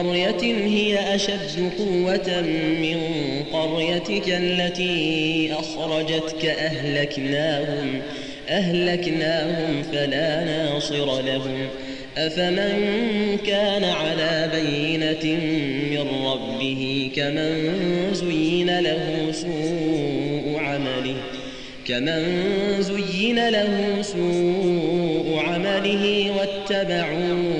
قرية هي أشد قوة من قريتك التي أخرجتك أهلكناهم أهلكناهم فلا ناصر لهم. أفمن كان على بينة من ربه كمن زين له سوء عمله كمن زين له سوء عمله واتبعوا أهواءهم